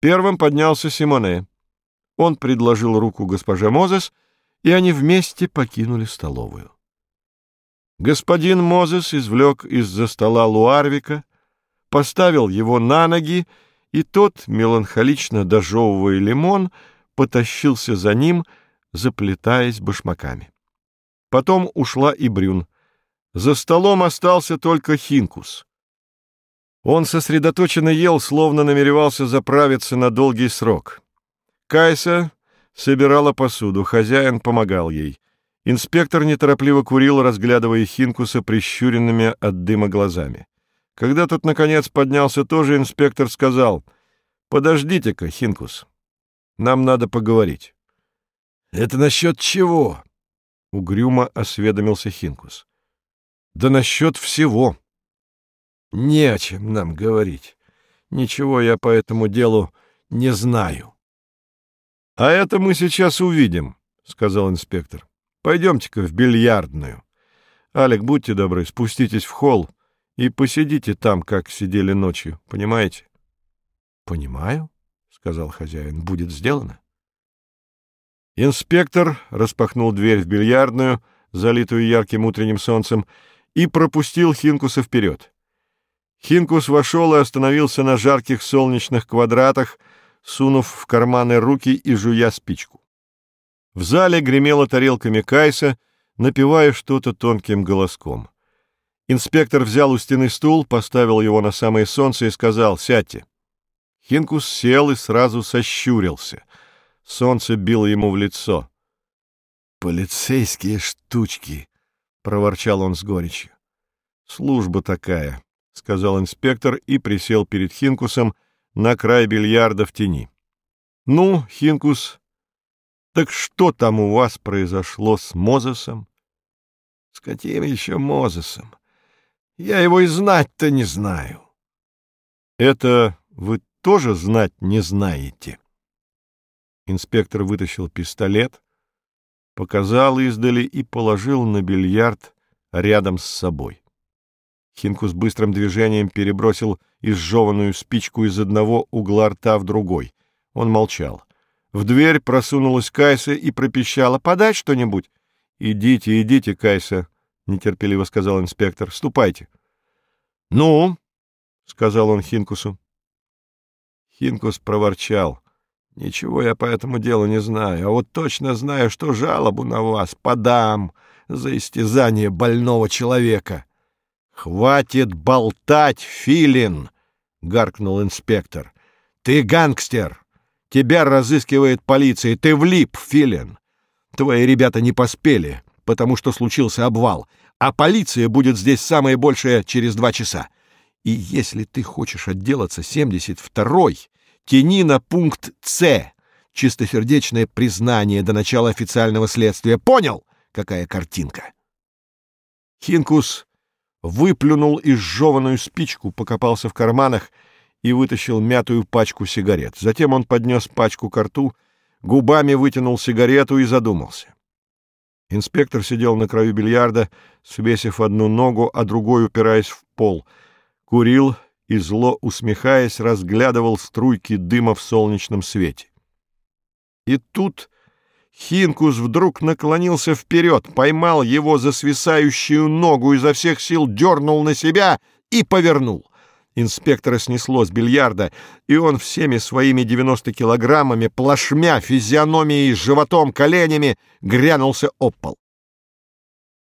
Первым поднялся Симоне. Он предложил руку госпоже Мозес, и они вместе покинули столовую. Господин Мозес извлек из-за стола Луарвика, поставил его на ноги, и тот, меланхолично дожевывая лимон, потащился за ним, заплетаясь башмаками. Потом ушла и Брюн. За столом остался только Хинкус. Он сосредоточенно ел, словно намеревался заправиться на долгий срок. Кайса собирала посуду, хозяин помогал ей. Инспектор неторопливо курил, разглядывая Хинкуса прищуренными от дыма глазами. Когда тот, наконец, поднялся тоже, инспектор сказал, «Подождите-ка, Хинкус, нам надо поговорить». «Это насчет чего?» — угрюмо осведомился Хинкус. «Да насчет всего». «Не о чем нам говорить. Ничего я по этому делу не знаю». «А это мы сейчас увидим», — сказал инспектор. «Пойдемте-ка в бильярдную. Алек, будьте добры, спуститесь в холл и посидите там, как сидели ночью. Понимаете?» «Понимаю», — сказал хозяин. «Будет сделано». Инспектор распахнул дверь в бильярдную, залитую ярким утренним солнцем, и пропустил Хинкуса вперед. Хинкус вошел и остановился на жарких солнечных квадратах, сунув в карманы руки и жуя спичку. В зале гремела тарелками Кайса, напевая что-то тонким голоском. Инспектор взял у стены стул, поставил его на самое солнце и сказал «Сядьте». Хинкус сел и сразу сощурился. Солнце било ему в лицо. «Полицейские штучки!» — проворчал он с горечью. «Служба такая», — сказал инспектор и присел перед Хинкусом на край бильярда в тени. «Ну, Хинкус, так что там у вас произошло с Мозесом?» «С каким еще Мозесом? Я его и знать-то не знаю». «Это вы тоже знать не знаете?» Инспектор вытащил пистолет, показал издали и положил на бильярд рядом с собой. Хинкус быстрым движением перебросил изжеванную спичку из одного угла рта в другой. Он молчал. В дверь просунулась Кайса и пропищала. «Подать что-нибудь?» «Идите, идите, Кайса», — нетерпеливо сказал инспектор. «Ступайте». «Ну?» — сказал он Хинкусу. Хинкус проворчал. «Ничего я по этому делу не знаю, а вот точно знаю, что жалобу на вас подам за истязание больного человека». «Хватит болтать, Филин!» — гаркнул инспектор. «Ты гангстер! Тебя разыскивает полиция, ты влип, Филин! Твои ребята не поспели, потому что случился обвал, а полиция будет здесь самое большее через два часа. И если ты хочешь отделаться 72-й, тяни на пункт «С» — чистосердечное признание до начала официального следствия. Понял, какая картинка?» Хинкус выплюнул изжеванную спичку, покопался в карманах и вытащил мятую пачку сигарет. Затем он поднес пачку к рту, губами вытянул сигарету и задумался. Инспектор сидел на краю бильярда, свесив одну ногу, а другой упираясь в пол. Курил и, зло усмехаясь, разглядывал струйки дыма в солнечном свете. И тут Хинкус вдруг наклонился вперед, поймал его за свисающую ногу, изо всех сил дернул на себя и повернул. Инспектора снесло с бильярда, и он всеми своими 90 килограммами, плашмя физиономией, животом, коленями, грянулся об пол.